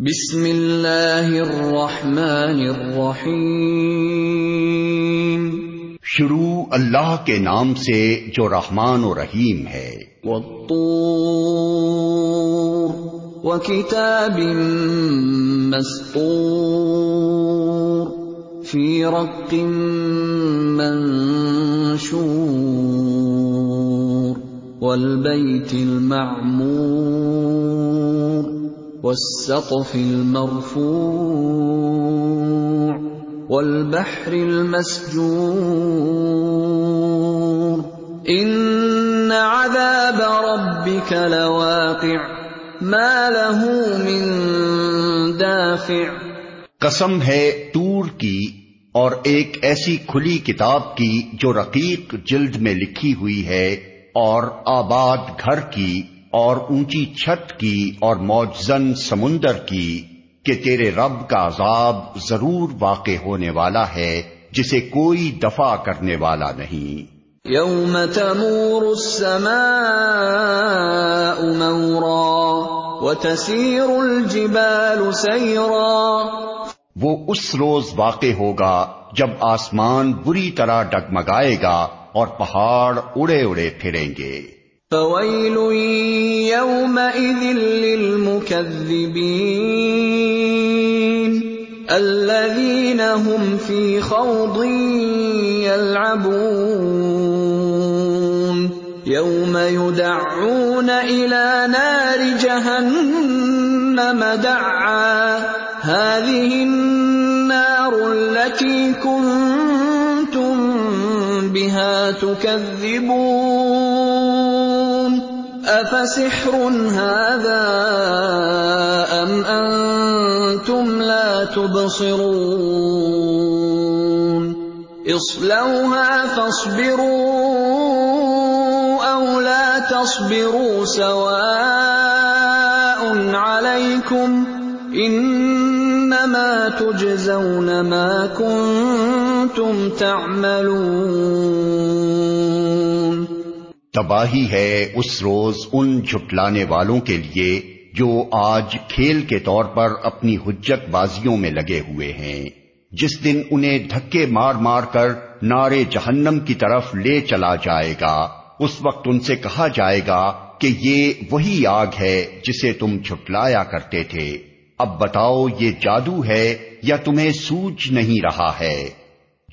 بسم اللہ الرحمن الرحیم شروع اللہ کے نام سے جو رحمان و رحیم ہے۔ والطور وكتاب مسطور في رق منشور والبيت المعمور والسقف المرفوع والبحر المسجور ان عذاب ربك لواقع ما له من دافع قسم ہے تور کی اور ایک ایسی کھلی کتاب کی جو رقیق جلد میں لکھی ہوئی ہے اور آباد گھر کی اور اونچی چھت کی اور موجزن سمندر کی کہ تیرے رب کا عذاب ضرور واقع ہونے والا ہے جسے کوئی دفع کرنے والا نہیں۔ يوم تمور السماء مورا وتسير الجبال سيرا وہ اس روز واقع ہوگا جب آسمان بری طرح ڈگمگائے گا اور پہاڑ اڑے اڑے پھریں گے۔ فويل يومئذ للمكذبين الذين هم في خوض يلعبون يوم يدعون إلى نار جهنم دعا هذه النار التي كنتم بها تكذبون افسحر هذا ام انتم لا تبصرون اصلوها فاصبروا او لا تصبروا سواء عليكم انما تجزون ما كنتم تعملون تباہی ہے اس روز ان جھٹلانے والوں کے لیے جو آج کھیل کے طور پر اپنی حجت بازیوں میں لگے ہوئے ہیں۔ جس دن انہیں دھکے مار مار کر نارے جہنم کی طرف لے چلا جائے گا، اس وقت ان سے کہا جائے گا کہ یہ وہی آگ ہے جسے تم جھٹلایا کرتے تھے۔ اب بتاؤ یہ جادو ہے یا تمہیں سوج نہیں رہا ہے؟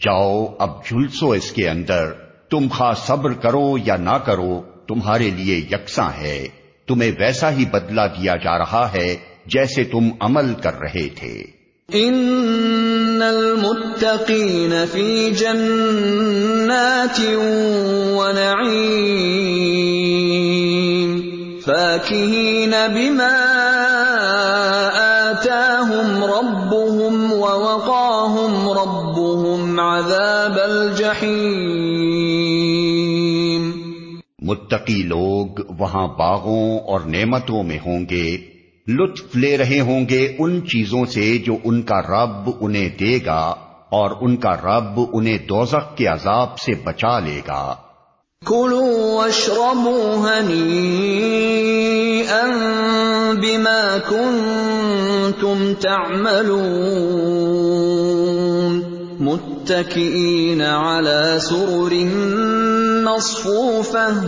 جاؤ اب جھلسو اس کے اندر۔ تم خواہ صبر کرو یا نہ کرو، تمہارے لیے یکساں ہے۔ تمہیں ویسا ہی بدلہ دیا جا رہا ہے جیسے تم عمل کر رہے تھے۔ ان المتقین فی جنات ونعیم فاکہین بما آتاہم ربهم ووقاہم ربهم عذاب الجحیم۔ متقی لوگ وہاں باغوں اور نعمتوں میں ہوں گے، لطف لے رہے ہوں گے ان چیزوں سے جو ان کا رب انہیں دے گا اور ان کا رب انہیں دوزخ کے عذاب سے بچا لے گا۔ كلوا واشربوا هنيئا بما كنتم تعملون۔ متكئين على سرر مصفوفة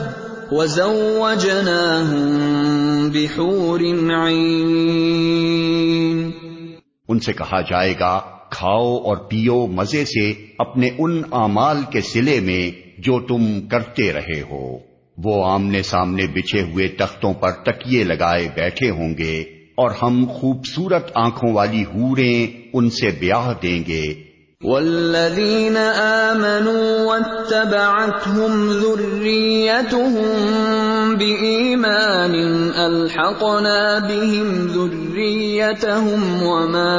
وزوجناهم بحور عين ان سے کہا جائے گا، کھاؤ اور پیو مزے سے اپنے ان اعمال کے سلے میں جو تم کرتے رہے ہو۔ وہ آمنے سامنے بچھے ہوئے تختوں پر تکیے لگائے بیٹھے ہوں گے اور ہم خوبصورت آنکھوں والی ہوریں ان سے بیاہ دیں گے۔ والذين آمنوا واتبعتهم ذريتهم بإيمان ألحقنا بهم ذريتهم وما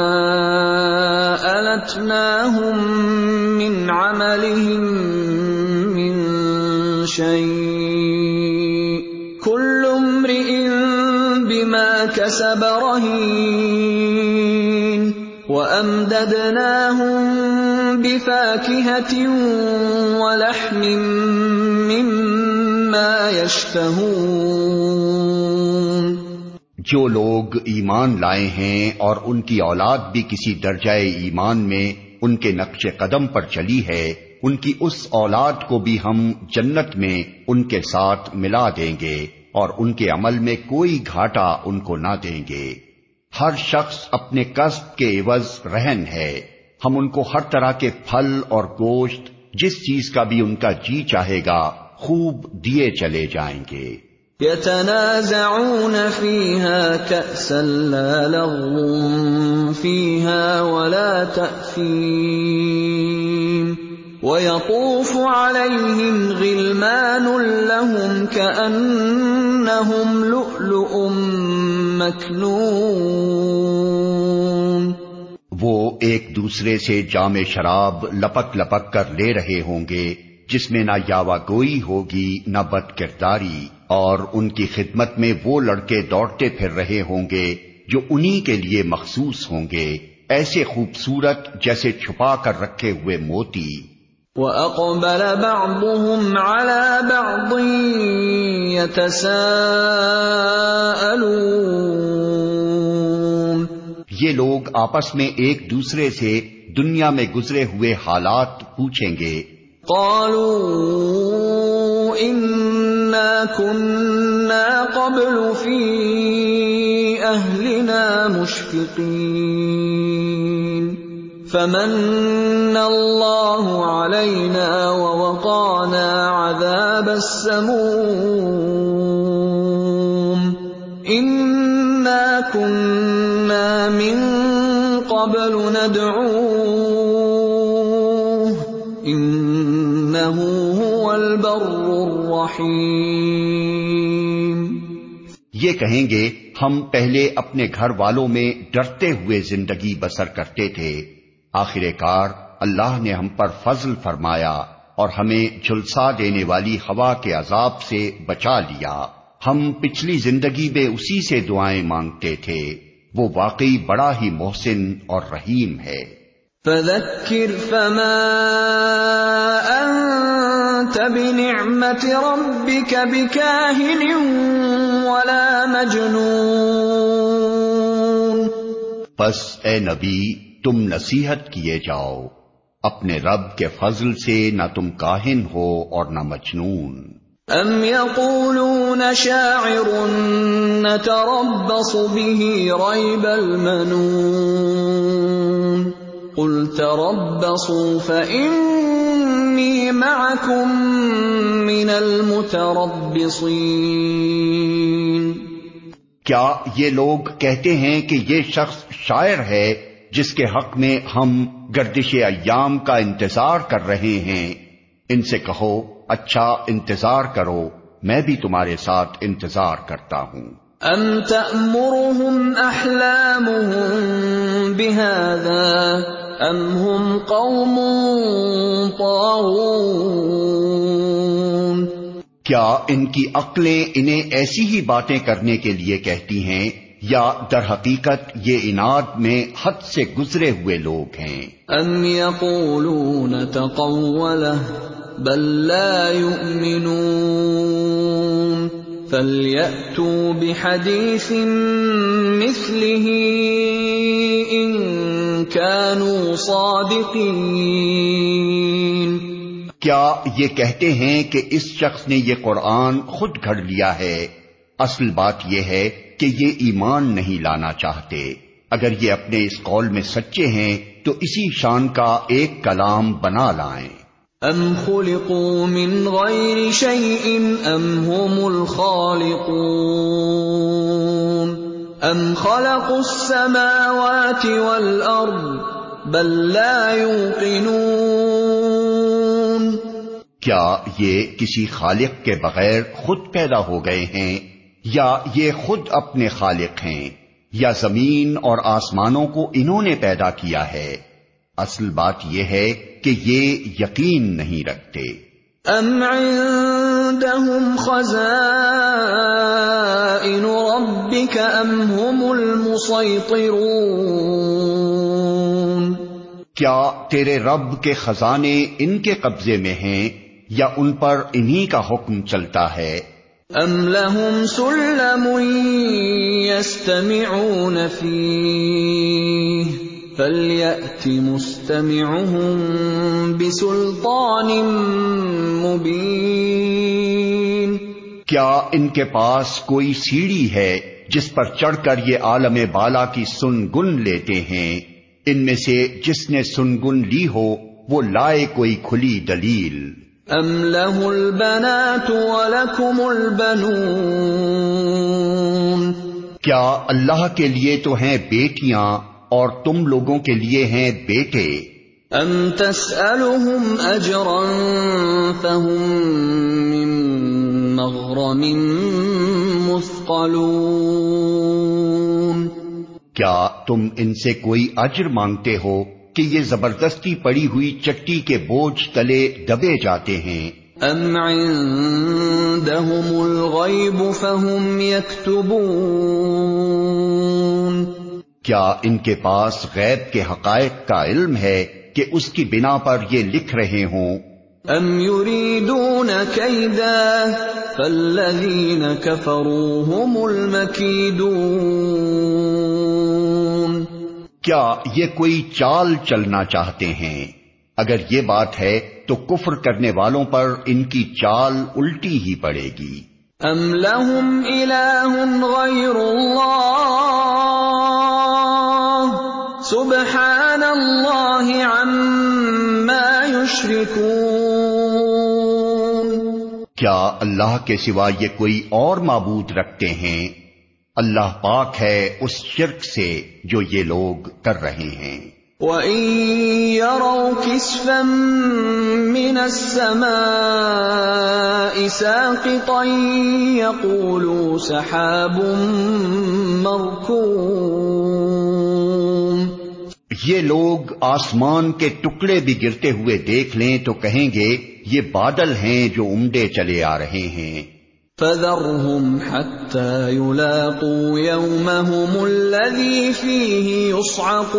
ألتناهم من عملهم من شيء. كل امرئ بما كسب رهين. وأمددناهم بفاكهة ولحم مما يشتهون جو لوگ ایمان لائے ہیں اور ان کی اولاد بھی کسی درجۂ ایمان میں ان کے نقش قدم پر چلی ہے، ان کی اس اولاد کو بھی ہم جنت میں ان کے ساتھ ملا دیں گے اور ان کے عمل میں کوئی گھاٹا ان کو نہ دیں گے۔ ہر شخص اپنے قصب کے عوض رہن ہے۔ ہم ان کو ہر طرح کے پھل اور گوشت، جس چیز کا بھی ان کا جی چاہے گا، خوب دیے چلے جائیں گے۔ يتنازعون فيها كأسا لا لغو فيها ولا تأثيم ويطوف عليهم غلمان لهم كأنهم لؤلؤ مكنون وہ ایک دوسرے سے جام شراب لپک لپک کر لے رہے ہوں گے، جس میں نہ یاوا گوئی ہوگی، نہ بد کرداری، اور ان کی خدمت میں وہ لڑکے دوڑتے پھر رہے ہوں گے جو انہی کے لیے مخصوص ہوں گے، ایسے خوبصورت جیسے چھپا کر رکھے ہوئے موتی۔ وَأَقْبَلَ بَعْضُهُمْ عَلَى بَعْضٍ يَتَسَاءَلُونَ یہ لوگ آپس میں ایک دوسرے سے دنیا میں گزرے ہوئے حالات پوچھیں گے۔ قالوا انا كنا قبل في اهلنا مشفقين فمن الله علينا ووقانا عذاب السموم انا كنا من قبل ندعوه هو البر الرحیم یہ کہیں گے، ہم پہلے اپنے گھر والوں میں ڈرتے ہوئے زندگی بسر کرتے تھے۔ آخر کار اللہ نے ہم پر فضل فرمایا اور ہمیں جھلسا دینے والی ہوا کے عذاب سے بچا لیا۔ ہم پچھلی زندگی میں اسی سے دعائیں مانگتے تھے۔ وہ واقعی بڑا ہی محسن اور رحیم ہے۔ فذكر فما انت بنعمت ربك بكاهن ولا مجنون۔ پس اے نبی تم نصیحت کیے جاؤ۔ اپنے رب کے فضل سے نہ تم کاہن ہو اور نہ مجنون۔ ام يقولون شاعر نتربص به ريب المنون۔ قل تربصوا فإني معكم من المتربصين۔ کیا یہ لوگ کہتے ہیں کہ یہ شخص شاعر ہے؟ جس کے حق میں ہم گردش ایام کا انتظار کر رہے ہیں۔ ان سے کہو اچھا انتظار کرو میں بھی تمہارے ساتھ انتظار کرتا ہوں۔ ام تأمرهم احلامهم بهذا ام هم قوم طاغون۔ کیا ان کی عقلیں انہیں ایسی ہی باتیں کرنے کے لیے کہتی ہیں؟ یا در حقیقت یہ انعد میں حد سے گزرے ہوئے لوگ ہیں۔ ام يقولون تقوله بل لا يؤمنون فليأتوا بحديث مثله ان كانوا صادقين کیا یہ کہتے ہیں کہ اس شخص نے یہ قرآن خود گھڑ لیا ہے؟ اصل بات یہ ہے کہ یہ ایمان نہیں لانا چاہتے۔ اگر یہ اپنے اس قول میں سچے ہیں تو اسی شان کا ایک کلام بنا لائیں۔ ام خلقوا من غیر شیء ام هم الخالقون ام خلقوا السماوات والارض بل لا يوقنون۔ کیا یہ کسی خالق کے بغیر خود پیدا ہو گئے ہیں؟ یا یہ خود اپنے خالق ہیں یا زمین اور آسمانوں کو انہوں نے پیدا کیا ہے۔ اصل بات یہ ہے کہ یہ یقین نہیں رکھتے۔ ام عندهم خزائن ربك ام هم المسيطرون کیا تیرے رب کے خزانے ان کے قبضے میں ہیں یا ان پر انہی کا حکم چلتا ہے؟ ام لهم سلم يستمعون فيه فليأت مستمعهم بسلطان مبين کیا ان کے پاس کوئی سیڑھی ہے جس پر چڑھ کر یہ عالم بالا کی سن گن لیتے ہیں؟ ان میں سے جس نے سنگن لی ہو، وہ لائے کوئی کھلی دلیل۔ ام له البنات ولكم البنون کیا اللہ کے لیے تو ہیں بیٹیاں اور تم لوگوں کے لیے ہیں بیٹے؟ ام تسألهم اجرا فهم من مغرم مثقلون کیا تم ان سے کوئی اجر مانگتے ہو؟ کہ یہ زبردستی پڑی ہوئی چٹی کے بوجھ تلے دبے جاتے ہیں۔ ام عندهم الغیب فهم یکتبون کیا ان کے پاس غیب کے حقائق کا علم ہے کہ اس کی بنا پر یہ لکھ رہے ہوں؟ ام یریدون کیدا فالذین کفروا هم المکیدون کیا یہ کوئی چال چلنا چاہتے ہیں؟ اگر یہ بات ہے تو کفر کرنے والوں پر ان کی چال الٹی ہی پڑے گی۔ ام لهم الہ غیر اللہ سبحان اللہ عما یشرکون کیا اللہ کے سوا یہ کوئی اور معبود رکھتے ہیں؟ اللہ پاک ہے اس شرک سے جو یہ لوگ کر رہے ہیں۔ وَإِن يَرَوْا كِسْفًا مِّنَ السَّمَاءِ سَاقِطًا يَقُولُوا سَحَابٌ مَّرْكُومٌ۔ یہ لوگ آسمان کے ٹکڑے بھی گرتے ہوئے دیکھ لیں تو کہیں گے یہ بادل ہیں جو امڈے چلے آ رہے ہیں۔ فَذَرْهُمْ حَتَّى يُلَاقُوا يَوْمَهُمُ الَّذِي فِيهِ يُصْعَقُونَ.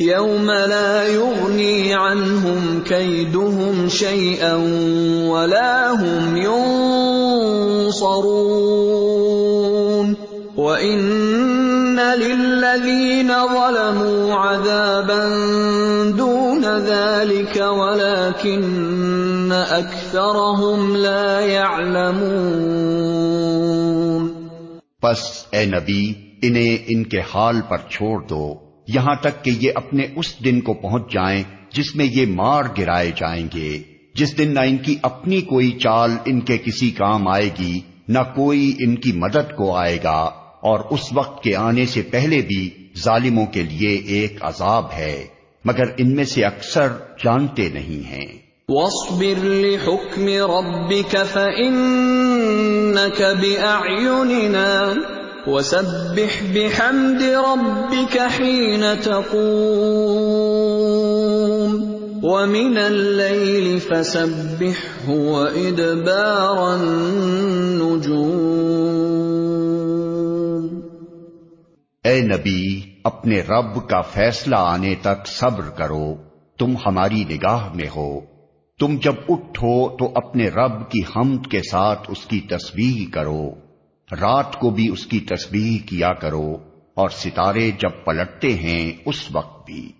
يَوْمَ لَا يُغْنِي عَنْهُمْ كَيْدُهُمْ شَيْئًا وَلَا هُمْ يُنصَرُونَ. وَإِنَّ لِلَّذِينَ ظَلَمُوا عَذَابًا دُونَ ذَلِكَ وَلَكِنَّ أَكْثَرَهُمْ لَا يَعْلَمُونَ پس اے نبی، انہیں ان کے حال پر چھوڑ دو۔ یہاں تک کہ یہ اپنے اس دن کو پہنچ جائیں جس میں یہ مار گرائے جائیں گے۔ جس دن نہ ان کی اپنی کوئی چال ان کے کسی کام آئے گی، نہ کوئی ان کی مدد کو آئے گا۔ اور اس وقت کے آنے سے پہلے بھی ظالموں کے لیے ایک عذاب ہے، مگر ان میں سے اکثر جانتے نہیں ہیں۔ واصبر لحكم ربك فإنك بأعيننا وسبح بحمد ربك حين تقوم ومن الليل فسبحه وإدبار النجوم اے نبی، اپنے رب کا فیصلہ آنے تک صبر کرو، تم ہماری نگاہ میں ہو۔ تم جب اٹھو تو اپنے رب کی حمد کے ساتھ اس کی تسبیح کرو۔ رات کو بھی اس کی تسبیح کیا کرو اور ستارے جب پلٹتے ہیں اس وقت بھی۔